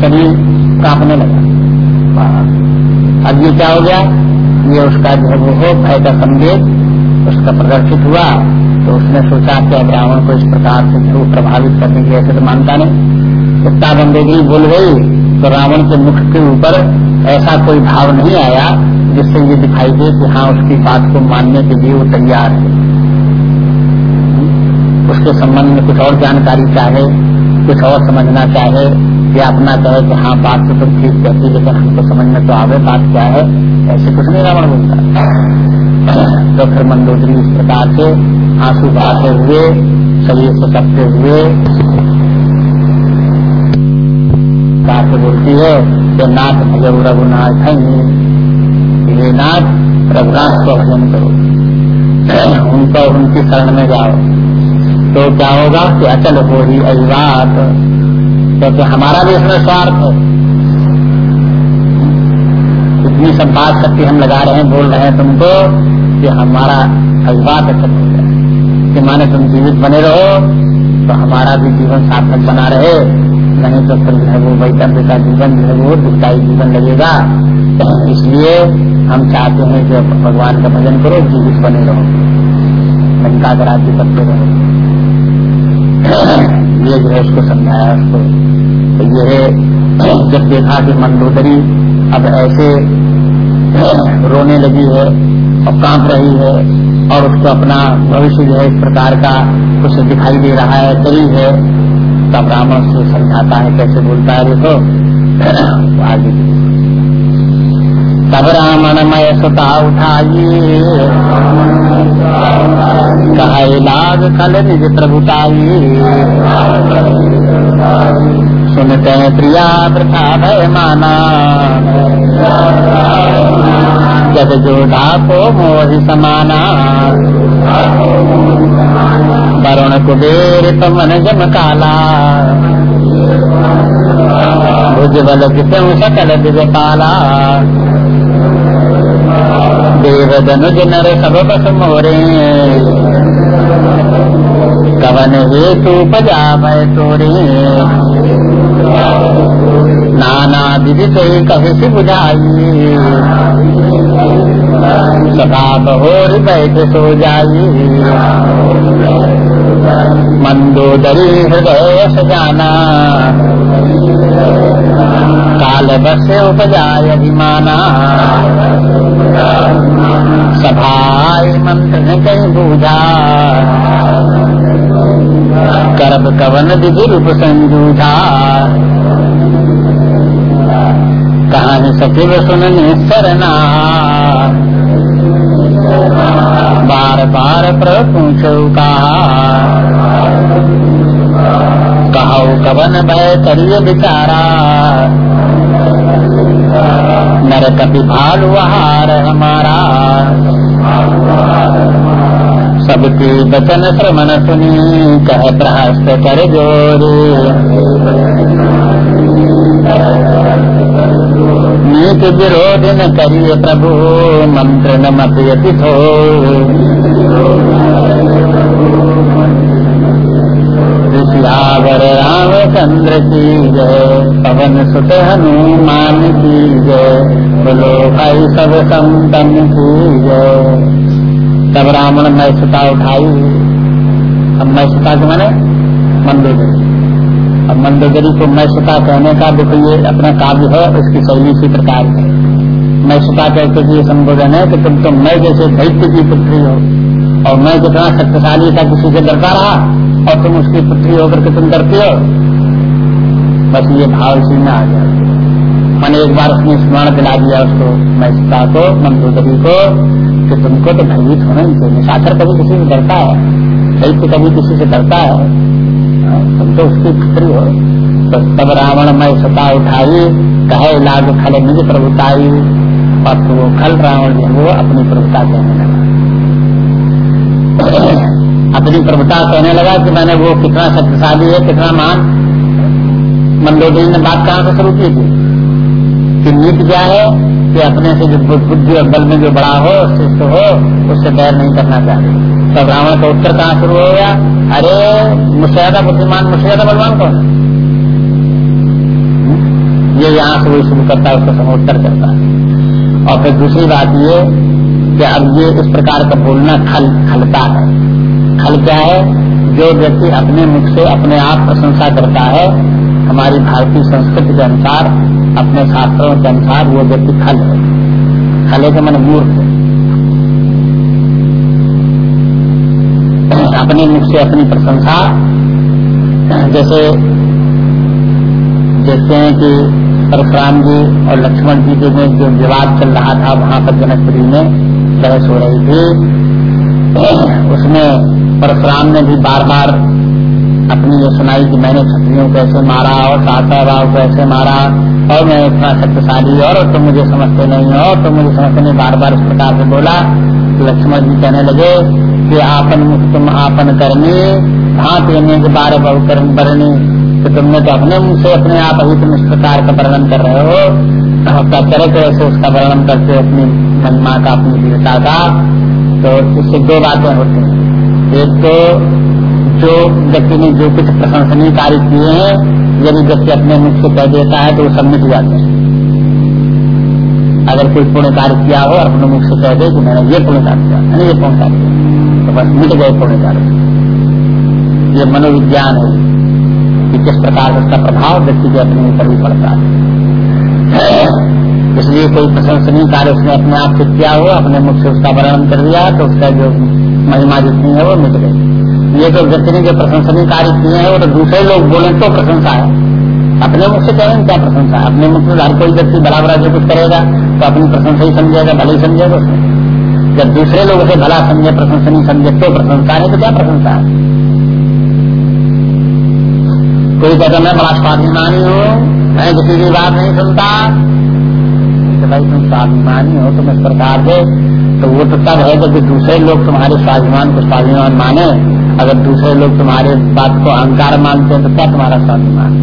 शरीर कांपने लगा। अब ये क्या हो गया? ये उसका जो है वो भय का संदेश उसका प्रदर्शित हुआ तो उसने सोचा कि अब रावण को इस प्रकार से जो प्रभावित करने की ऐसे तो मानता नहीं। इतना बंदेगी बोल गई तो रावण के मुख के ऊपर ऐसा कोई भाव नहीं आया, जिससे ये दिखाई दे कि हाँ उसकी बात को मानने के लिए वो तैयार है। उसके संबंध में कुछ और जानकारी चाहे, कुछ और समझना चाहे या अपना कहे कि हाँ बात तो तुम ठीक कहती, लेकिन हमको समझ में तो आवे बात क्या है। ऐसे कुछ नहीं रावण बोलता। तो फिर मंदोदरी इस प्रकार से आँसू बहाते हुए, शरीर से कपते हुए से बोलती है कि नाथ भजव रघुनाथ है। नाथ रघुनाथ को भजन करो। उनको उनकी शरण में जाओ। तो क्या होगा कि अचल हो ही अहिवात क्योंकि हमारा भी इसमें स्वार्थ है। इतनी सब बात शक्ति हम लगा रहे हैं, बोल रहे हैं तुमको कि हमारा अभिवात अचल हो। जाए कि माने तुम जीवित बने रहो तो हमारा भी जीवन सार्थक बना रहे। नहीं तो फिर जो है वो वैतंत्र का जीवन जो है वो दुखदायी जीवन लगेगा। इसलिए हम चाहते हैं कि भगवान का भजन करो, जीवित बने रहो। लंका का राज्य करते रहो। ये जो है उसको समझाया उसको तो ये जब देखा कि मंदोदरी अब ऐसे रोने लगी है और काँप रही है और उसको अपना भविष्य जो है इस प्रकार का कुछ दिखाई दे रहा है सही है तब रावण से समझाता है कैसे बोलता है, देखो। आगे तब रावण मय सुता उठाई कहा लाग कल निज प्रभुताई प्रिया प्रथा भय माना जब जो ढाको मोहि समाना। वरुण कुबेर पवन जम काला। भुज बल सकल दिव्य पाला देव धनुज नर सब बस मोरे। कवन हेतु पजा भय तोरे। नाना विधि से कभी सी बुझाई सदा बहोर बैठ सो जाई। मंदोदरी हृदय सजाना काल बस उपजाय अभिमाना। सभाई मंत्र ने कहीं बूझा। करब कवन विधि रूप संजूझा। कहानी सचिव सुनने सरना बार बार पूछो कहो कवन भय करिए बिचारा नर कपि भालु आहार हमारा सबकी बचन श्रमण सुनी, कह प्रहस्त कर जोरे। नीत विरोध न करिए प्रभु, मंत्र न मत यति थो सियावर रामचंद्र की जय, पवन सुत हनुमान की जय, बोलो भाई सब संतन की जय। तब रावण मैं सुता उठाई। अब मैं सुता के मैंने मंदोदरी अब मंदोदरी को मैं सुता कहने का देखो ये अपना काव्य है, उसकी शैली इसी प्रकार है। मैं सुता कहते ये संबोधन है कि तुम तो मैं जैसे दैत्य की पुत्री हो, और मैं जितना शक्तिशाली था किसी से डरता रहा, और तुम उसकी पुत्री होकर के तुम डरते हो। बस ये भाव इसी में आ गया। मैंने एक बार उसने स्मरण दिला दिया उसको, मैसिका को, मंदोदरी को, कि तुमको तो भयभीत होना ही चाहिए। साखर कभी किसी से डरता है, दैत्य कभी किसी से डरता है। तो उसकी पुत्री हो तो तब रावण मैं सता उठाई कहे लाग खल निज प्रभुताई और तो वो खल रावण जो वो अपनी प्रभुता कहने लगा अपनी प्रभुता कहने लगा कि मैंने वो कितना शक्तिशाली है, कितना मान मंदोदरी ने बात कहाँ से शुरू की थी? कि नीति क्या है कि अपने से जो बुद्धि और बल में जो बड़ा हो, शिष्ट हो, उससे बैर नहीं करना चाहिए। तब रावण का उत्तर कहाँ शुरू हो गया? अरे मुझसे ज़्यादा बुद्धिमान मुझसे ज़्यादा बलवान कौन है? ये यहाँ से वही शुरू करता है, उसका समोत्तर करता है। और फिर दूसरी बात ये कि अब ये इस प्रकार का बोलना खल खलता है। खल क्या है? जो व्यक्ति अपने मुख से, अपने आप प्रशंसा करता है हमारी भारतीय संस्कृति के अनुसार, अपने शास्त्रों के अनुसार वो व्यक्ति खल है। खले के मन मूर्ख है। अपने मुख से अपनी प्रशंसा, जैसे, देखते हैं कि परशुराम जी और लक्ष्मण जी के में जो विवाद चल रहा था वहाँ पर जनकपुरी में, बहस हो रही थी। उसमें परशुराम ने भी बार बार अपनी ये सुनाई कि मैंने क्षत्रियों कैसे मारा और सासा राव कैसे मारा और मैं इतना शक्तिशाली और तुम मुझे समझते नहीं हो तुम मुझे समझते नहीं बार बार इस प्रकार से बोला। लक्ष्मण जी कहने लगे कि आपन तुम आपन करनी भात लेने के बारे बहु कर्म बरनी तो तुमने तो अपने मुँह से अपने आप अभी तुम इस प्रकार का वर्णन कर रहे हो। क्या तरह तरह से उसका वर्णन करते हो अपनी महिमा का, अपनी वीरता का। तो इससे दो बातें होती हैं। एक तो जो व्यक्ति ने जो कुछ प्रशंसनीय कार्य किए हैं, यदि व्यक्ति अपने मुख से कह देता है तो वो सब मिट जाते हैं। अगर कोई पुण्य कार्य किया हो अपने मुख से कह दे कि मैंने ये पुण्य कार्य किया, मैंने ये पुण्य कार्य किया तो बस मिट गए पुण्य कार्य। ये मनोविज्ञान है कि किस प्रकार उसका प्रभाव व्यक्ति के अपने ऊपर भी पड़ता है। इसलिए कोई प्रशंसनीय कार्य उसने अपने आप से किया हो, अपने मुख से उसका वर्णन कर दिया तो उसका जो महिमा जितनी है वो मिट गई। ये तो व्यक्ति ने जो प्रशंसनीय कार्य किए हैं, वो तो दूसरे लोग बोले तो प्रशंसा है। अपने मुख से कहें क्या प्रशंसा अपने मुख से हर कोई व्यक्ति बड़ा बड़ा जो कुछ करेगा तो अपनी प्रशंसा ही समझेगा, भले ही समझेगा उसमें। जब दूसरे लोग उसे भला समझे, प्रशंसनीय समझे तो प्रशंसा है तो क्या प्रशंसा है? कोई कहता, मैं बड़ा स्वाभिमानी हूँ, मैं किसी की बात नहीं सुनता। तो भाई, तुम स्वाभिमानी हो, तुम इस प्रकार से तो वो तो तब है जब दूसरे लोग तुम्हारे स्वाभिमान को स्वाभिमान माने। अगर दूसरे लोग तुम्हारे बात को अहंकार मानते हैं तो क्या तुम्हारा स्वाभिमान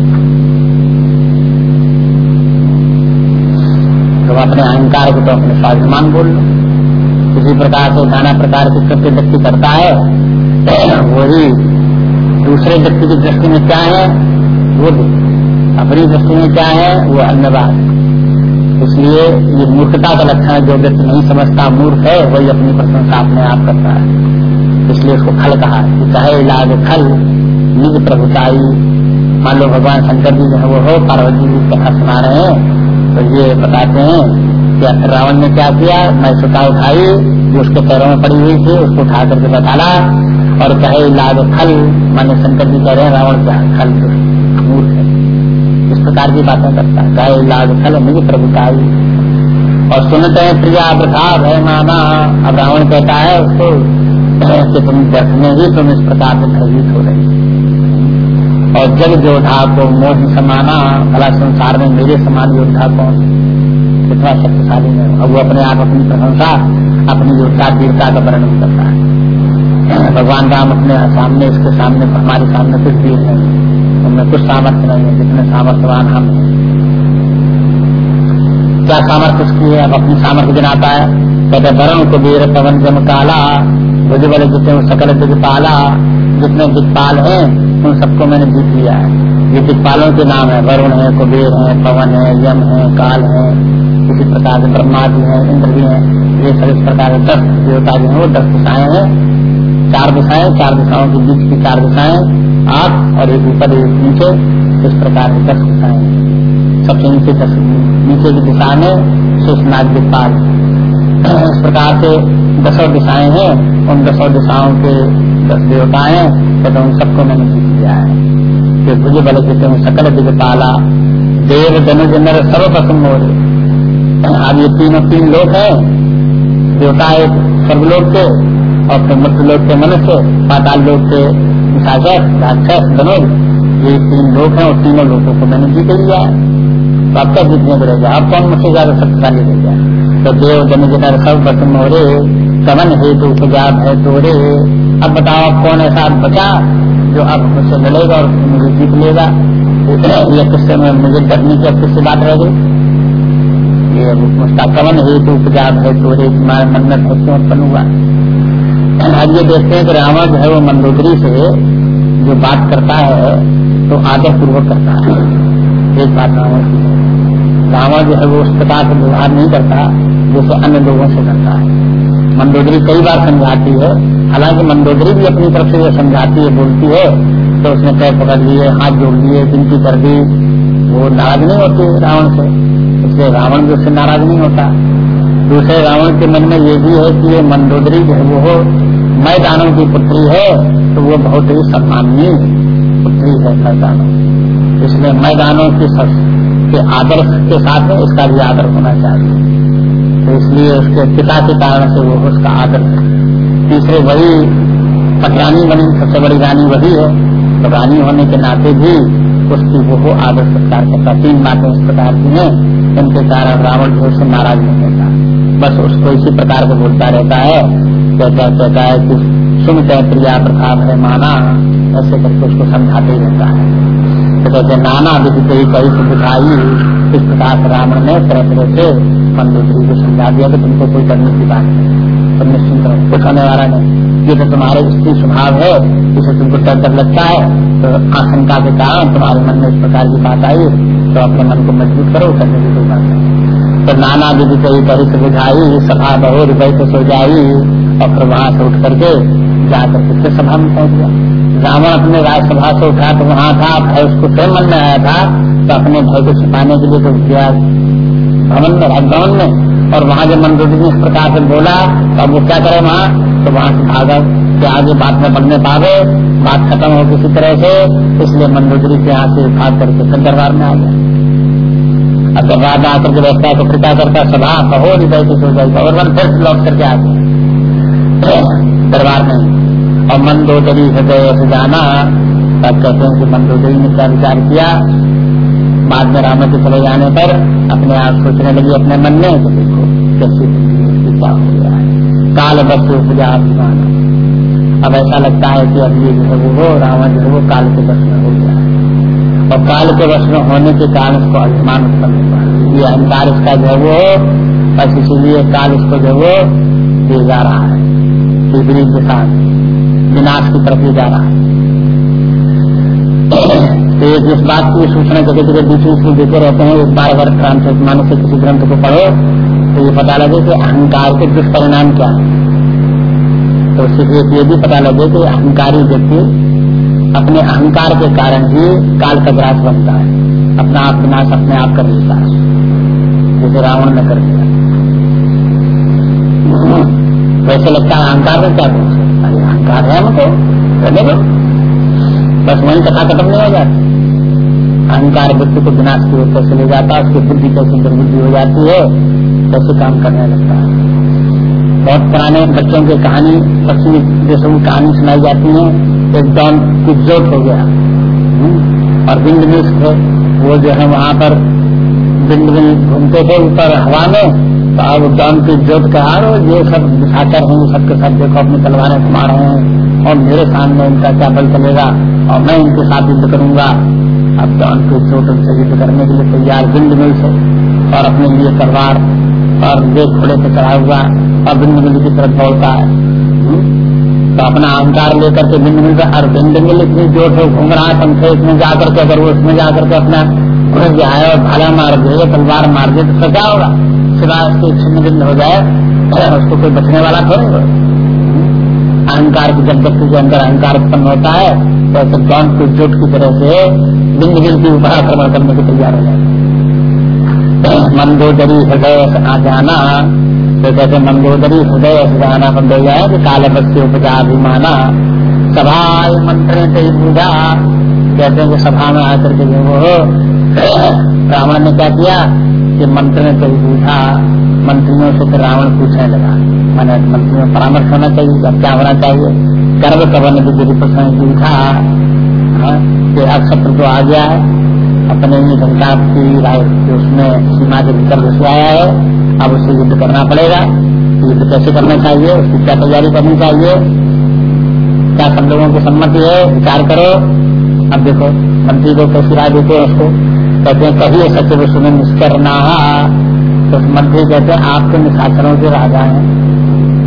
तुम अपने अहंकार को तो अपने स्वाभिमान बोल लो। किसी प्रकार से नाना प्रकार के कृत्य व्यक्ति करता है। वही दूसरे व्यक्ति की दृष्टि में क्या है, वो अपनी दृष्टि में क्या है, वो अन्यवाद इसलिए ये मूर्खता का लक्षण है, जो व्यक्ति नहीं समझता मूर्ख है, वही अपनी प्रशंसा अपने आप करता है। इसलिए उसको खल कहा कि चाहे इलाज खल, निज प्रभुताई। मान लो भगवान शंकर जी जो है, वो हो, पार्वती जी कथा सुना रहे हैं। तो ये बताते हैं क्या रावण ने क्या किया? मैं सुता उठाई, जो उसके पैरों में पड़ी हुई थी, उसको उठा करके बताला और कहे लाग खल। माने शंकर जी कह रहे हैं, रावण क्या? खल मूर्ख है। इस प्रकार की बातें करता है। कहे लाग खल मुझे प्रभुताई। और सुनते हैं, प्रिया वृथा भय माना अब रावण कहता है उसको कि तुम में ही तुम इस प्रकार से भयभीत हो रहे और जग योद्धा को मोह समाना, भला संसार में मेरे समान योद्धा कौन? कितना शक्तिशाली है। और वो अपने आप अपनी प्रशंसा, अपनी योद्धा वीरता का वर्णन करता है। भगवान राम अपने सामने इसके सामने, हमारे सामने कुछ वीर है उनमें कुछ सामर्थ्य नहीं है, जितने सामर्थ्यवान हम क्या सामर्थ्य उसकी है? अब अपनी सामर्थ्य गिनाता है। कहते वरुण कुबेर पवन जम काला भुज बल जितने सकल दिखपाला जितने दिखपाल हैं, उन सबको मैंने जीत लिया है। ये दिखपालों के नाम है, वरुण है, कुबेर है, पवन है, यम है, काल है, इसी प्रकार से ब्रह्मा जी है, इंद्र भी है। ये सब इस प्रकार के दस देवता जो है, वो दस दिशाएँ हैं। चार दिशाएँ, चार दिशाओं के बीच की चार दिशाएँ आठ और एक ऊपर, एक नीचे, इस प्रकार की दस दिशाएँ सबसे नीचे, दस नीचे की दिशा में शेषनाग दिपाल इस प्रकार से दसों दिशाएँ हैं। उन दसों दिशाओं के दस देवता हैं तो उन सबको मैंने जीत लिया है। कि भुज बल के तुम सकल दिगपाला देव धनुज नर हो रहे अब ये तीनों तीन लोग हैं, देवता एक सर्वलोक के और फिर मृत्यु लोग के मनुष्य, पाताल लोग के शासक राक्षस धनुष ये तीन लोग हैं और तीनों लोगों को मैंने जीत लिया है। तो अब क्या जीतने को रहेगा अब कौन मुझसे ज़्यादा शक्तिशाली रह गया तो देव जन जिधर सब बसम हो रे। कमन हेतु उपजाब है तोरे अब बताओ अब कौन ऐसा बचा जो अब मुझसे लड़ेगा और मुझे जीत लेगा? या किससे मुझे डरने की अब किससे बात रह गई। ये उसका कवन हेतु उपजात है तो एक मन में भक्ति उत्पन्न हुआ? अब ये देखते हैं कि रावण जो है वो मंदोदरी से जो बात करता है तो आदर पूर्वक करता है। एक बात रावण की रावण जो है वो उस प्रकार से व्यवहार नहीं करता जैसे अन्य लोगों से करता है। मंदोदरी कई बार समझाती है। हालाँकि मंदोदरी भी अपनी तरफ़ से जो समझाती है, बोलती है तो उसने पैर पकड़ लिए, हाथ जोड़ लिए, विनती कर दी। वो नाराज़ नहीं होती रावण से। इसलिए रावण जो उससे नाराज़ नहीं होता। दूसरे रावण के मन में ये भी है कि ये मंदोदरी जो है वो मैदानों की पुत्री है तो वो बहुत ही सम्माननीय पुत्री है मैदानों। इसलिए मैदानों की के आदर्श के साथ में इसका भी आदर होना चाहिए। तो इसलिए उसके पिता के कारण से वो उसका आदर है। तीसरे वही पटरानी बनी, सबसे बड़ी रानी वही है। तो रानी होने के नाते भी उसकी वो आदर सत्कार करता तीन बातें इस प्रकार की हैं उनके कारण रावण जो से नाराज़ नहीं होता। बस उसको इसी प्रकार को बोलता रहता है, कहता कहता है कि सुन कह प्रिया प्रताप है माना, ऐसे करके उसको समझाते ही रहता है। तो कहते नाना विधि कही कही से बुझाई इस प्रकार से रावण ने तरह तरह से मंदोदरी को समझा दिया कि तुमको कोई करने की बात नहीं। तुम निश्चिंत रहो। कुछ होने वाला नहीं ये तो तुम्हारे स्त्री स्वभाव है, इसे तुमको डर डर लगता है तो आशंका के कारण तुम्हारे मन में इस प्रकार की बात आई तो अपने मन को मज़बूत करो, करने की कोई बात नहीं। तो नाना विधि कई परित बुझाई सभा बहुत बैठ सो जाई, और फिर वहाँ से उठ करके जाकर के सभा में पहुँच गया। रावण अपने राजसभा से उठा तो वहाँ था भय उसको फिर मन में आया था तो अपने भय को छिपाने के लिए तो गया भवन में, राजभवन में, और वहाँ जब मंदोदरी ने इस प्रकार से बोला तो अब वो क्या करे वहाँ? तो वहाँ से भागा कि आगे बात में पढ़ने पावे, बात खत्म हो किसी तरह से, इसलिए मंदोदरी के यहाँ से भाग करके फिर दरबार में आ गया। अब दरबार में आकर के बैठता है तो क्या करता, सभा कहो हृदय की सो जाएगा, और मन फिर लौट करके आ गया। दरबार में और मंदोदरी हृदय से जाना, तब कहते हैं कि मंदोदरी ने क्या विचार किया। बाद में रामा के चले जाने पर अपने आप सोचने लगी, अपने मन में तो देखो, कैसी क्या हो गया है। काल बस उपजा अभिमान। अब ऐसा लगता है कि अब ये जो है वो रावण जो है वो काल के बस में हो गया है। और काल के बस में होने के कारण उसको अभिमान उत्पन्न हुआ ये अहंकार इसका जो है वो बस इसीलिए काल इसको जो वो ले जा रहा है। विपरीत के साथ विनाश की तरफ़ ले जा रहा है। तो जिस बात की सूचना जगह जगह बीच बीच में देते रहते हैं, एक बार अगर ट्रांसलेट मानो से किसी ग्रंथ को पढ़ो तो ये पता लगे कि अहंकार के दुष्परिणाम क्या है। तो उससे ये भी पता लगे कि अहंकारी व्यक्ति अपने अहंकार के कारण ही काल का ग्रास बनता है। अपना आप विनाश अपने आप कर लेता है जैसे रावण ने कर दिया। वैसे लगता है अहंकार में क्या अरे अहंकार है हमको रहने दो बस वही कथा खत्म नहीं हो जाती अहंकार व्यक्ति को विनाश की ओर कैसे ले जाता है? उसकी बुद्धि कैसे दुर्बुद्धि हो जाती है? कैसे काम करने लगता है? बहुत पुराने बच्चों की कहानी पश्चिमी देशों की कहानी सुनाई जाती है एक डॉन कुजोट हो गया। हम्म, और बिंद थे वो जो है वहाँ पर बिंद मिल घूमते थे ऊपर हवा में। तो अब डॉन की जोत कहा ये सब दिखाकर हूँ, सबके सब देखो, अपनी तलवारें घुमा रहे हैं, और मेरे सामने इनका क्या बल चलेगा, और मैं इनके साथ युद्ध करूँगा। अब डॉन की जोत उनसे युद्ध करने के लिए तैयार बिंद मिल से, और अपने लिए तलवार, और देख घोड़े पे चढ़ा हुआ, और बिंद मिल की तरफ़ दौड़ता है। हम्म? तो अपना अहंकार लेकर के बिंद मिल और बिंद मिल इतनी ज़ोर से घूम रहा है पंखे इसमें जाकर के, अगर वो उसमें जाकर के अपना घुस जाए और भाला मार दे तलवार मार दे तो क्या होगा। सिवा उसके छिन्न भिन्न हो जाए उसको कोई बचने वाला थोड़ी हो। अहंकार की जब व्यक्ति के अंदर अहंकार उत्पन्न होता है तो ऐसे जौन को जोट की तरह से बिंद बिंद की ऊपर आक्रमण करने को तैयार हो जाए मंदोदरी हृदय आ जाना तो कहते मंदोदरी हृदय जाना बंद हो जाए कि काल बच्चे उपजा अभिमाना सभा मंत्र कई पूजा कहते हैं कि सभा में आकर के वो रावण ने क्या किया? कि मंत्र ने कभी पूछा मंत्रियों से फिर रावण पूछने लगा। मैंने मंत्री में परामर्श होना चाहिए अब क्या होना चाहिए। गर्भ कवन की गिरी प्रश्न पूछा हाँ, कि अब शत्रु तो आ गया है अपने ही संसार की राय उसमें सीमा के भीतर घुस आया है अब उसे युद्ध करना पड़ेगा। युद्ध कैसे करना चाहिए? उसकी क्या तैयारी करनी चाहिए? क्या सब लोगों की सम्मति है? विचार करो। अब देखो मंत्री को कैसी राय देते हैं उसको? कहते हैं सत्य सुने निष्करना तो मंत्री कहते हैं, आपके निशाचरों के राजा हैं।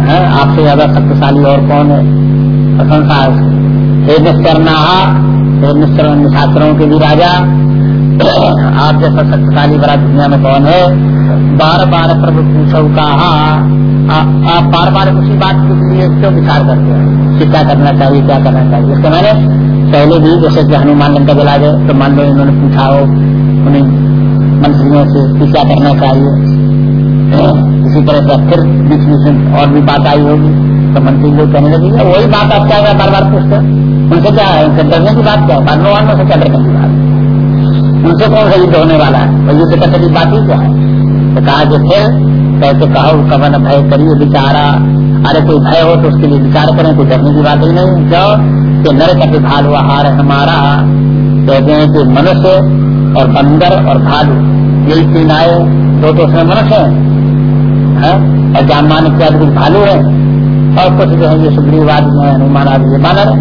है? आपसे ज़्यादा शक्तिशाली और कौन है? प्रशंसा है निष्करना हे निशाचरों के भी राजा, आप जैसा शक्तिशाली बड़ा दुनिया में कौन है? बार बार प्रभु पूछो, कहा आप बार बार उसी बात के लिए क्यों विचार करते हैं? कि क्या करना चाहिए, क्या करना चाहिए? इसके मैंने पहले भी जैसे कि हनुमान लंका जला गए तो मान लो इन्होंने पूछा हो उन्हें मंत्रियों से कि क्या करना चाहिए इसी तरह से फिर बीच बीच में और भी बात आई होगी। तो मंत्री लोग कहने लगे वही बात आप क्या बार बार पूछते उनसे क्या है? उनसे डरने की बात क्या है? मानव से क्या डरने की बात उनसे कौन सा युद्ध होने वाला है? और युद्ध की बात ही क्या है? तो कहा कि फिर कैसे कहो कवन भय करिए बिचारा अरे कोई भय हो तो उसके लिए विचार करें, कोई डरने की बात ही नहीं। क्यों? कि नर का भालू आहार हमारा। कहते हैं कि मनुष्य और बंदर और भालू यही तीन आए दो तो उसमें मनुष्य है और जामान इत्यादि कुछ भालू है। और कुछ जो है, ये सुग्रीवाद में हनुमान आदि, ये बानर है।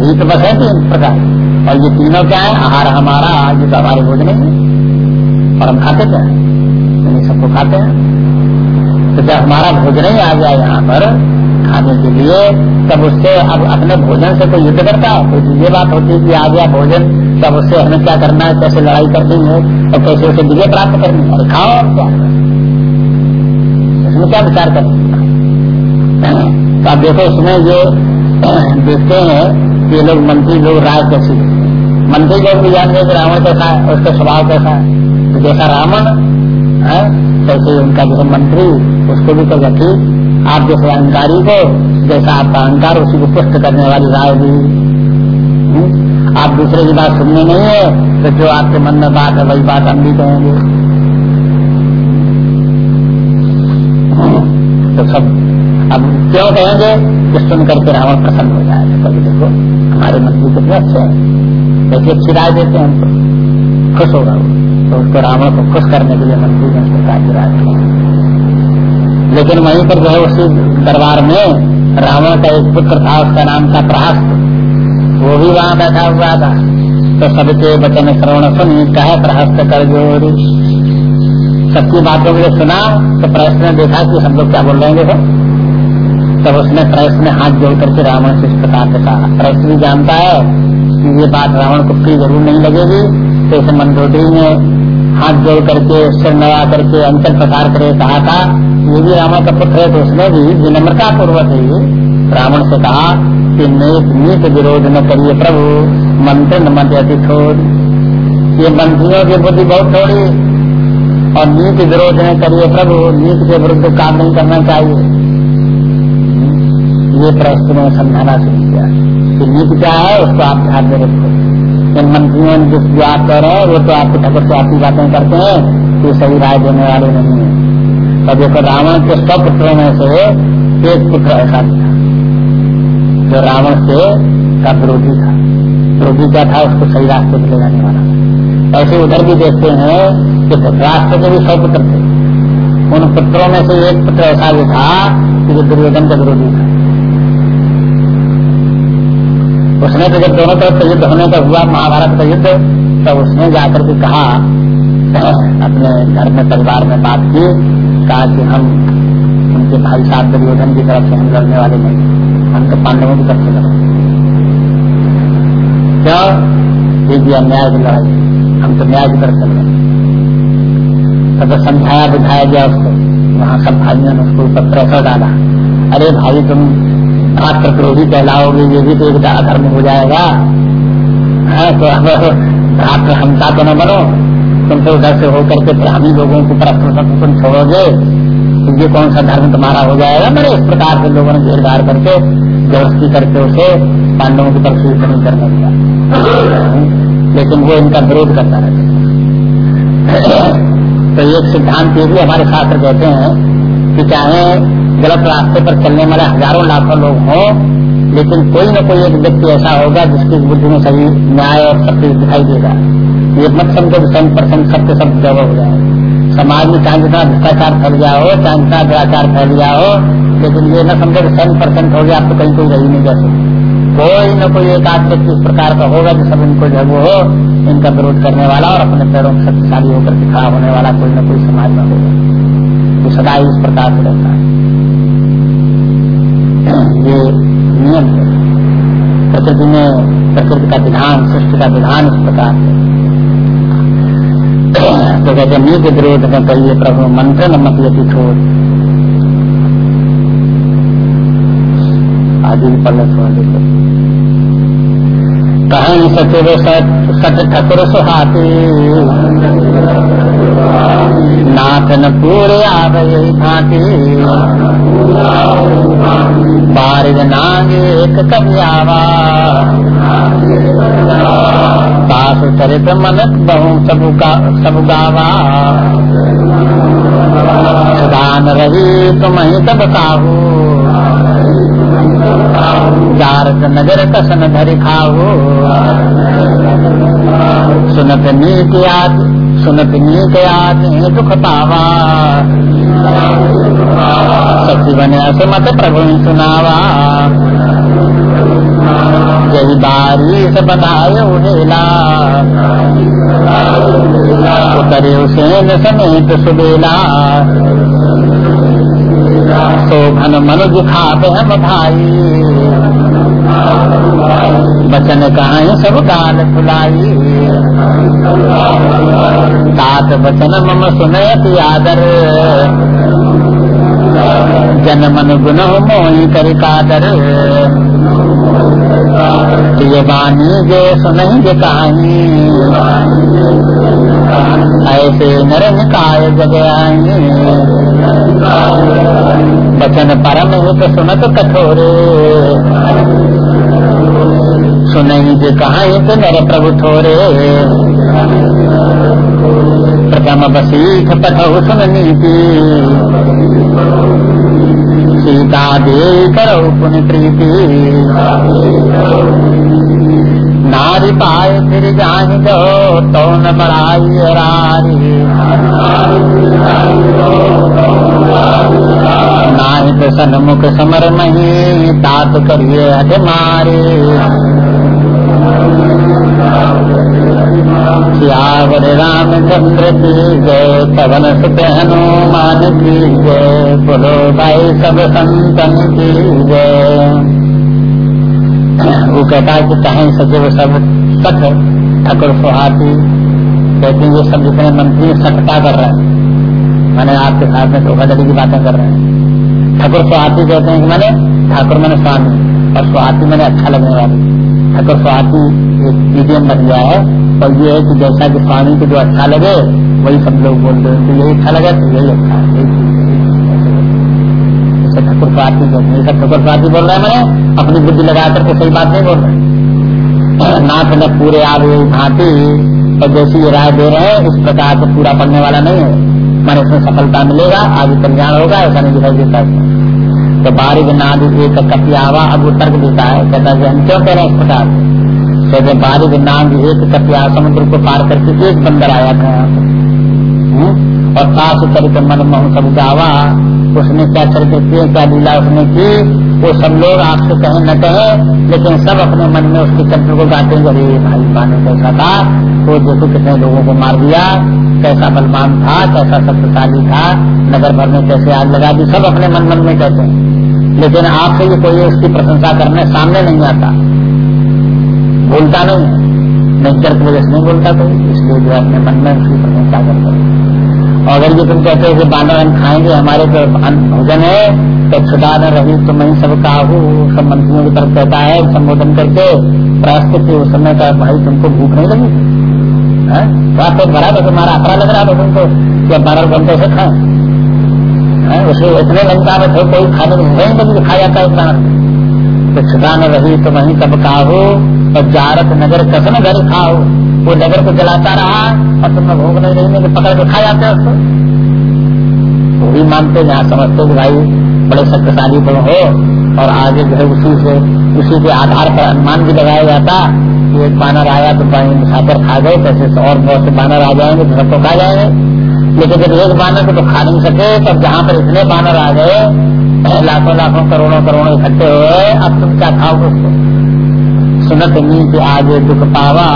यही तो बस है तीन प्रकार। और ये तीनों क्या है? आहार हमारा ये तो हमारे भोजन है। और हम खाते क्या है? सबको खाते हैं। तो जब हमारा भोजन ही आ गया यहाँ पर खाने के लिए, तब उससे अब अपने भोजन से कोई युद्ध करता? है तो ये बात होती है कि आ गया भोजन, तब उससे हमें क्या करना है, कैसे लड़ाई करनी है, और कैसे उसे विजय प्राप्त करनी है, और खाओ और क्या? इसमें क्या विचार करना तो आप देखो, उसमें ये देखते हैं कि लोग मंत्री लोग राय कैसी मंत्री लोग भी जानते हैं कि रावण कैसा है, उसका स्वभाव कैसा है। तो जैसा रावण, है कैसे उनका जो मंत्री, उसको भी कहेगा ठीक आप जैसे अहंकारी को जैसा आपका अहंकार उसी को पुष्ट करने वाली राय भी हम्म? आप दूसरे की बात सुनने नहीं है तो जो आपके मन में बात है, वही बात हम भी कहेंगे तो सब अब क्यों कहेंगे? कि सुन करके रावण प्रसन्न हो जाए कभी देखो, हमारे मंत्री कितने अच्छे हैं। कैसे अच्छी राय देते हैं हमको खुश होगा वो। तो उसको रावण को खुश करने के लिए मंत्री ने उसको राय दिया लेकिन वहीं पर जो है उसी दरबार में रावण का एक पुत्र था, उसका नाम था प्रहस्त। वो भी वहाँ बैठा हुआ था। तो सबके वचन श्रवण सुन, कहे प्रहस्त कर जोड़ी सबकी बातों को सुना तो प्रहस्त ने देखा कि हम लोग क्या बोल रहे हैं तब उसने प्रहस्त ने हाथ जोड़ करके रावण से इस प्रकार से कहा। प्रहस्त भी जानता है कि ये बात रावण को प्रिय ज़रूर नहीं लगेगी तो इसे मंदोदरी ने हाथ जोड़ करके, सिर नवा करके, अंतर प्रकार करे कहा था। ये भी रावण का पुत्र है तो उसने भी विनम्रता पूर्वक ही रावण से कहा कि नीत विरोध न करिए प्रभु, मंत्र न मत अति छोड़ ये मंत्रियों की बुद्धि बहुत थोड़ी और नीत विरोध न करिए प्रभु नीत के विरुद्ध काम नहीं करना चाहिए। ये प्रश्न समझाना शुरू किया कि नीत क्या है, उसको आप ध्यान में रखो। मंत्रियों जिस आप कह रहे हैं, वो तो आपके ठाकुर से आपकी बातें करते हैं कि सही राय देने वाले नहीं है। और देखो रावण के सौ पुत्रों में से एक पुत्र ऐसा था, जो रावण से का विरोधी था। विरोधी क्या था? उसको सही रास्ते पर ले जाने वाला ऐसे उधर भी देखते हैं कि राष्ट्र के भी सौ पुत्र थे। उन पुत्रों में से एक पुत्र ऐसा भी था कि जो दुर्योधन का विरोधी था। उसने तो जब दोनों तरफ़ से युद्ध होने का हुआ, महाभारत का युद्ध, तब उसने जाकर के कहा, अपने घर में परिवार में बात की, कहा कि हम, उनके भाई साहब दुर्योधन की तरफ़ से हम लड़ने वाले नहीं, हम तो पांडवों की तरफ़ से लड़े। क्यों? ये भी अन्याय की लड़ाई, हम तो न्याय की तरफ़ से लड़े। तब तो समझाया, बुझाया गया उसको, वहाँ सब भाइयों ने उसको ऊपर प्रेशर डाला। अरे भाई, तुम मात्र द्रोही कहलाओगे ये भी तो एक धर्म हो जाएगा। है हाँ, तो भ्रात्र हमता तो न बनो। तुम तो उधर से होकर के ब्राह्मी लोगों को परस्पर तुम छोड़ोगे। तो ये कौन सा धर्म तुम्हारा हो जाएगा? मैंने इस प्रकार से लोगों ने घेर घार करके ज़बरदस्ती करके उसे पांडवों की तरफ़ से नहीं करने दिया। लेकिन वो इनका विरोध करता रहता तो एक सिद्धांत ये भी हमारे शास्त्र कहते हैं कि चाहे गलत रास्ते पर चलने वाले हज़ारों लाखों लोग हों, लेकिन कोई न कोई एक व्यक्ति ऐसा होगा जिसकी बुद्धि में सही न्याय और सत्य दिखाई देगा। ये मत समझो सौ परसेंट सत्य सब जगह हो जाए। समाज में चाहे जितना भ्रष्टाचार फैल गया हो, चाहे जितना दुराचार फैल गया हो, लेकिन ये न समझो कि सौ परसेंट हो गया आप तो कहीं कोई रही नहीं जा सकती कोई न कोई एक आध व्यक्ति इस प्रकार का होगा जो सब इनको जो वो हो, इनका विरोध करने वाला और अपने पैरों में शक्तिशाली होकर के खड़ा होने वाला कोई न कोई समाज में होगा। तो सदा इस प्रकार से रहता है। ये नियम है। प्रकृति में प्रकृति का विधान, सृष्टि का विधान इस प्रकार है तो कहते नीति विरोध में कहिए प्रभु, मंत्र न मत यदि छोड़। आदि छोड़ देते कहीं सचिव सच ठकुर सुहाती। नाथ न पूरे आवे भांति बारिद नागे एक कभी आवा चरित मन बहु सब सब गावा सुदान रही तुम ही तब काहू जारत नगर कसन धरि खाऊ सुनत नीति याद सुनत नीत याद दुख पावा। सखी बने असमत प्रभु सुनावा। यही बारिश बताए उड़ेला उतरे उसेन समेत सुबेला। शोभन मनुज खाते हम भाई। बचन कहा सब गाल खुलाई। तात बचन मम सुनयत आदर। जन मन गुण मोही कर कादर। ये बानी जे सुनही जे कहानी। ऐसे नर निकाय जग आई। बचन परम हित सुनत कठोरे। सुनही जे कहा तो नर प्रभु थोरे। प्रथम बसीख पठहु सुन नीति सीता दे करो पुण्य प्रीति। नारी पाए फिर जाहि दो तो न बड़ाई रारी। नाहि तो सन्मुख समर मही, तात करिए हट मारे। सियावर रामचंद्र की जय पवन सुत हनुमान की जय बोलो भाई सब संतन की जय वो कहता है कि कहें सचिव सब सठ ठाकुर सुहाती कहते ये सब जितने मंत्री सठता कर रहे हैं मैंने आपके साथ में धोखाधड़ी की बातें कर रहे हैं ठाकुर सुहाती कहते हैं कि मैंने ठाकुर, मैंने स्वामी, और सुहाती मैंने अच्छा लगने वाली। सुहाती एक मीडियम बन गया है। और ये है कि जैसा कि स्वामी को जो अच्छा लगे, वही सब लोग बोल रहे हैं तो यही अच्छा लगे तो यही अच्छा है ठाकुर स्वाति कहते हैं। सब ठाकुर स्वाति बोल रहे हैं मैंने। अपनी बुद्धि लगा करके सही बात नहीं बोल रहे। नाथ न पूरे आवे भांति और जैसी ये राय दे रहे हैं, इस प्रकार से पूरा पढ़ने वाला नहीं है। मैंने इसमें सफलता मिलेगा, आगे कल्याण होगा, ऐसा नहीं दिखाई देता है। तो बारिक नाद एक कपियावा अब तर्क देता है, कहता है हम क्यों कह रहे हैं इस प्रकार कहते बारिक नाद एक कपिया समुद्र को पार करके एक बंदर आया था यहाँ पे और ताश चरित मन मोह सब गावा उसने क्या चरित्र किए, क्या लीला उसने की, वो सब लोग आपसे कहे न कहे, लेकिन सब अपने मन में उसके चरित्र को गाते अरे भाई माने कैसा था तो देखो कितने लोगों को मार दिया, कैसा बलवान था, कैसा शक्तिशाली था, नगर भर में कैसे आग लगा दी, सब अपने मन मन में कहते हैं। लेकिन आपसे ये कोई उसकी प्रशंसा करने सामने नहीं आता। बोलता नहीं नेचर की वजह से नहीं बोलता कोई, इसलिए जो अपने मन में उसकी प्रशंसा करते हैं। अगर ये तुम कहते हो कि बानर हम खाएँगे, हमारे तो भोजन है तो छुटा न रही तो मैं सब काहू सब मंत्रियों की तरफ़ कहता है, संबोधन करके रास्ते के उस समय का भाई तुमको भूख नहीं लगी। रास्ते भरा तो तुम्हारा अपरा लग रहा था तुमको कि बानर हम कैसे खाएँ? उसे इतने लंका में थे कोई खाने को नहीं लगी खा जाता है इतना तो छुटा न रही तो वहीं कब काहू और जारत नगर कसन घर खाओ वो। नगर को जलाता रहा और तुमने भोग नहीं रही तो पकड़ के खा जाते उसको। वो भी मानते जहाँ समझते कि भाई, बड़े शक्तिशाली तुम हो और आगे जो है उसी से, उसी के आधार पर अनुमान भी लगाया जाता कि एक बानर आया तो मुसाफिर खा गए कैसे और बहुत से बानर आ जाएँगे तो सबको खा जाएँगे। लेकिन जब एक बानर को तो खा नहीं सके, तब जहाँ पर इतने बानर आ गए लाखों लाखों करोड़ों करोड़ों इकट्ठे हुए, अब तुम क्या खाओगे उसको? सुनत नीति आगे दुख पावा,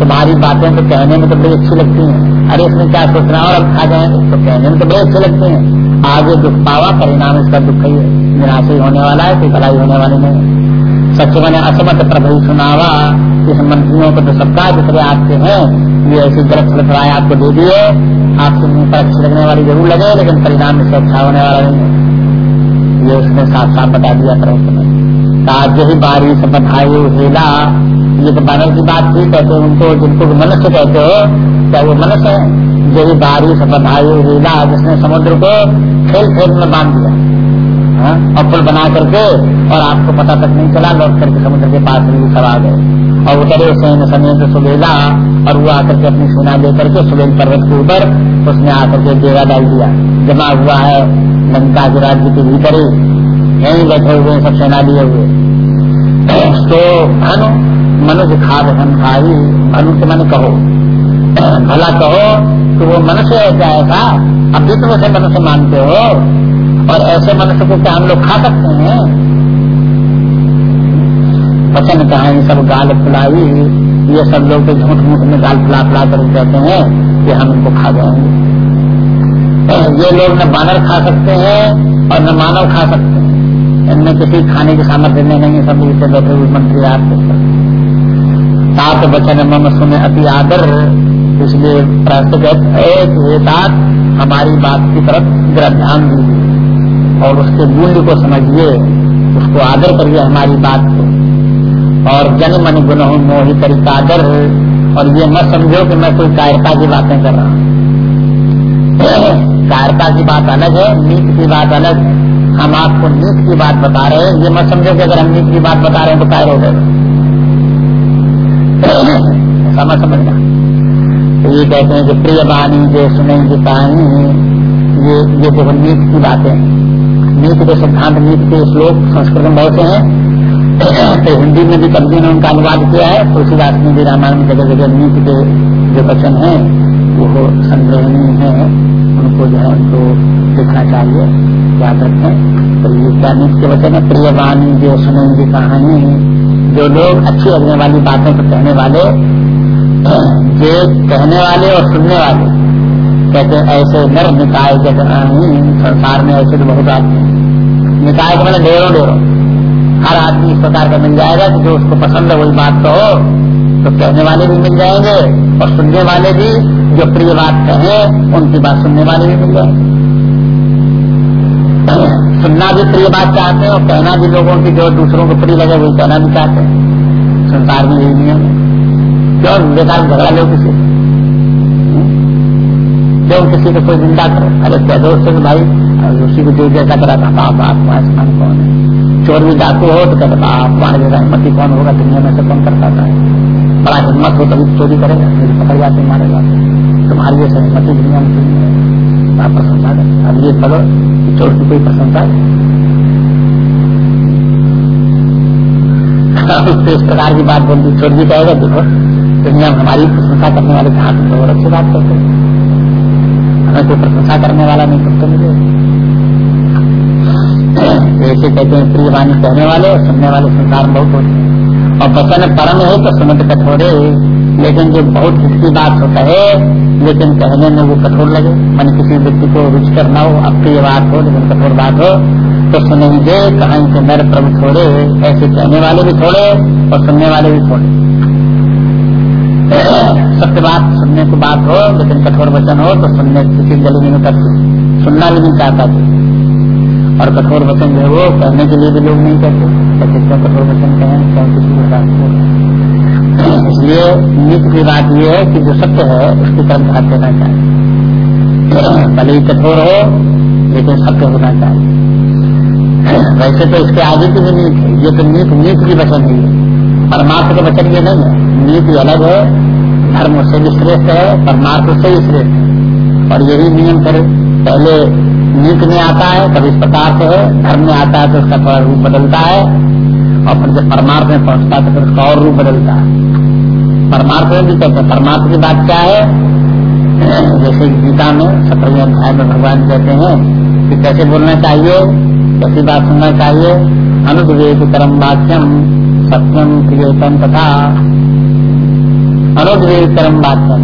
तुम्हारी बातें तो कहने में तो बड़ी अच्छी लगती हैं। अरे इसमें क्या सोचना और अब खा जाए तो कहने में तो बड़ी अच्छी लगती हैं। आगे दुख पावा, परिणाम इसका दुख ही। है निराश ही होने वाला है, कोई भलाई होने वाली नहीं। सच मैंने असमत प्रभु सुनावा, इस मंत्रियों को तो सबका जितने आपके हैं, ये ऐसी गलत फलफलाए आपको दे दिए, आपके मुँह पर अच्छी लगने वाली ज़रूर लगे, लेकिन परिणाम इससे अच्छा होने वाला नहीं है। ये उसने साफ़ साफ़ बता दिया आज ही बारी से बधाई हेला। ये तो बानर की बात थी, कहते उनको, जिनको मनुष्य कहते हो, क्या वो मनुष्य है? जो ही बारी से बधाई हेला, जिसने समुद्र को खेल खेल में बाँध दिया। हाँ? और पुल बना करके, और आपको पता तक नहीं चला, लौट करके समुद्र के पास भी सब आ गए। और उतरे सैन्य समेत सुबेला, और वो आकर के अपनी सेना लेकर के सुबेल पर्वत के ऊपर, उसने आकर के डेरा डाल दिया। जमा हुआ है, लंका के राज्य के भीतर। यही बैठे हुए सब सेना लिए हुए तो धनु मनुष्य खाद धन खाई धनु से मन कहो। भला कहो तो वो मनुष्य क्या ऐसा अब तुम उसे मनुष्य मानते हो, और ऐसे मनुष्य को क्या हम लोग खा सकते हैं? वचन कहा सब गाल फुलाई, ये सब लोग तो झूठ मूठ में गाल फुला फुला कर कहते हैं कि हम इनको खा जाएँगे। ये लोग न बानर खा सकते हैं और न मानव खा सकते हैं। इनमें किसी खाने की सामर्थ्य में नहीं, सब नीचे बैठे हुए मंत्री आपके सात वचन मम सुने अति आदर, इसलिए हमारी बात की तरफ़ ध्यान दीजिए और उसके मूल्य को समझिए, उसको आदर करिए हमारी बात को। और जन मन गुण मोही तरीका आदर और ये मत समझो कि मैं कोई कायरता की बातें कर रहा हूँ। कायरता की बात अलग है, नीत की बात अलग हम आपको नीत की बात बता रहे हैं। ये मत समझो कि अगर हम नीत की बात बता रहे हैं तो कायर हो गए। समझ समझना तो ये कहते हैं कि प्रिय बानी जो सुनेंगे कहानी ये ये देखो नीत की बातें नीति के सिद्धांत नीत के श्लोक, संस्कृत में बहुत से हैं। तो हिंदी में भी कभी ने उनका अनुवाद किया है। तुलसीदास ने भी रामायण में जगह जगह नीति के जो वचन है, वो संग्रहणीय है। उनको जो है, उनको देखना चाहिए याद रखें। तो ये क्या नीति के वचन है वाणी जो सुनेंगे कहानी जो लोग अच्छी लगने वाली बातों को कहने वाले, जो कहने वाले और सुनने वाले। कहते ऐसे नर निकाय जब संसार में ऐसे तो बहुत आदमी है। निकाय को मैंने ढेरों ढेरों। हर आदमी इस प्रकार का मिल जाएगा कि जो उसको पसंद है वही बात कहो तो कहने वाले भी मिल जाएँगे और सुनने वाले भी जो प्रिय बात कहे, उनकी बात सुनने वाले भी मिल जाएँगे। सुनना भी प्रिय बात चाहते हैं और कहना भी लोगों की जो दूसरों को प्रिय लगे वही कहना भी चाहते हैं। संसार में यही नियम है। क्यों बेकार झगड़ा लो किसी जब किसी को कोई निंदा करो, अरे क्या दोस्त है भाई उसी को जो जैसा करा था बाप आत्मा स्थान कौन है? चोर भी डाकू हो तो कहते वहाँ जैसा हिम्मती कौन होगा? दुनिया में से कौन करता था? बड़ा हिम्मत हो तभी चोरी करेगा मेरी पकड़ जाते मारे जाते तुम्हारी जैसे हिम्मती दुनिया में आप प्रशंसा कर अब ये करो चोर की कोई प्रशंसा उससे इस प्रकार की बात बोलती चोर भी कहेगा देखो दुनिया में हमारी प्रशंसा करने वाले कहा तुम लोग अच्छी बात करते हमें कोई प्रशंसा करने वाला नहीं सकते मुझे ऐसे कहते हैं प्रिय वाणी कहने वाले और सुनने वाले संसार में बहुत होते हैं और वचन परम है तो सुनत कठोरे, लेकिन जो बहुत हिस्सी बात होता है लेकिन कहने में वो कठोर लगे, मन किसी व्यक्ति को रुचकर न हो अप्रिय बात हो, लेकिन कठोर बात हो तो सुनेंगे कहीं के नर प्रभु थोड़े ऐसे कहने वाले भी थोड़े और सुनने वाले भी थोड़े सत्य बात सुनने की बात हो, लेकिन कठोर वचन हो तो सुनने किसी गली नहीं उतरती। सुनना भी नहीं चाहता और कठोर वचन जो है वो कहने के लिए भी लोग नहीं कहते। कठोर वचन कहें? क्यों किसी को इसलिए नित्य की बात यह है कि जो सत्य है, उसकी तरफ़ ध्यान देना चाहिए। भले ही कठोर हो, लेकिन सत्य होना चाहिए। वैसे तो इसके आगे की भी नीत है। ये तो नीत नीत की वचन ही है। परमार्थ का वचन ये नहीं है। नीति अलग है। धर्म उससे भी श्रेष्ठ है, परमार्थ उससे भी श्रेष्ठ है। और यही नियम फिर पहले नीति में आता है कभी इस प्रकार से है। धर्म में आता है तो उसका थोड़ा रूप बदलता है। और फिर जब परमार्थ में पहुँचता है तो फिर उसका और रूप बदलता है। परमार्थ में भी कहते हैं। परमार्थ की बात क्या है? जैसे गीता में सत्रहवें अध्याय में भगवान कहते हैं कि कैसे बोलना चाहिए? कैसी बात सुनना चाहिए? अनुद्वेग कर्म वाक्यम सत्यम प्रियतम तथा अनुद्वेग कर्म कर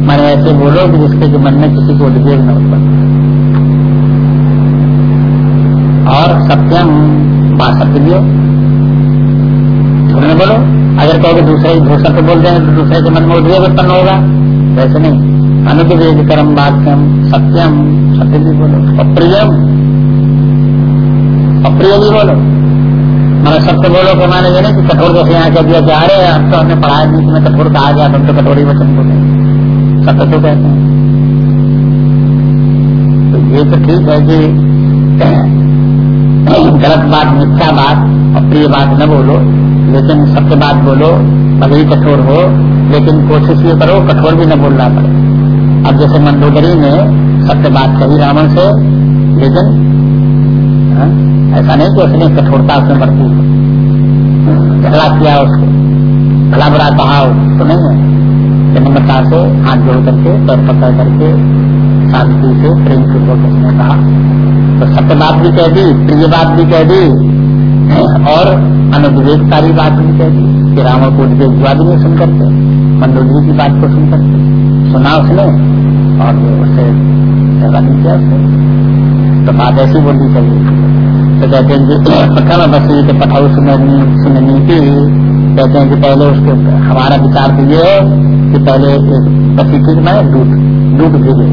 मैंने ऐसे बोलो कि जिसके मन में किसी को उद्वेग न उत्पन्न और सत्यम बात सत्य झूठ बोलो, अगर कहोगे दूसरे झूठ तो बोल देंगे तो दूसरे के मन में उद्वेग उत्पन्न होगा। वैसे नहीं। अनुद्वेग कर्म वाक्यम सत्यम सत्य भी बोलो। अप्रियम। अप्रिय भी बोलो। मैंने सत्य बोलो के माने ये नहीं कि कठोर जैसे यहाँ कह दिया जा रहे हैं अब तो हमने पढ़ाया नहीं कि मैं कठोर कहा गया तुम तो कठोरी वचन बोले सत्य तो कहते हैं। तो ये तो ठीक है कि गलत बात, मिथ्या बात, अप्रिय बात न बोलो। लेकिन सत्य बात बोलो भले ही कठोर हो लेकिन कोशिश ये करो कठोर भी न बोलना पड़े। अब जैसे मंदोदरी ने सत्य बात कही रावण से लेकिन हाँ, ऐसा नहीं कि उसने कठोरता से भरपूर झगड़ा किया उसको। भला बुरा कहा तो नहीं है। विनम्रता से हाथ जोड़ करके पैर पकड़ करके शांति से प्रेम पूर्वक उसने कहा। तो सत्य बात भी कह दी प्रिय बात भी कह दी और अनुद्वेगकारी बात भी कह दी कि रावण को उद्वेग हुआ भी नहीं सुन करके मंदोदरी की बात को सुन करके, सुना उसने, और उससे झगड़ा नहीं किया उसने। तो बात ऐसी बोलनी चाहिए तो कहते हैं कि प्रथम बसी के पठाऊ सुननी सुननी की कहते हैं कि पहले उसके हमारा विचार तो ये है कि पहले एक बसी की मैं दूध दूध भेजे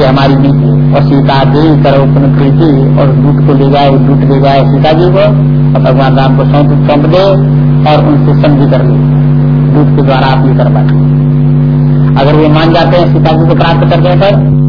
ये हमारी नीति और सीता जी करो अपनी प्रीति और दूध को ले जाए दूध ले जाए सीता जी को और भगवान राम को सौंप सौंप दे और उनसे समझी कर ले। दूध के द्वारा आप ये करवा अगर वो मान जाते हैं, सीता जी को प्राप्त करने पर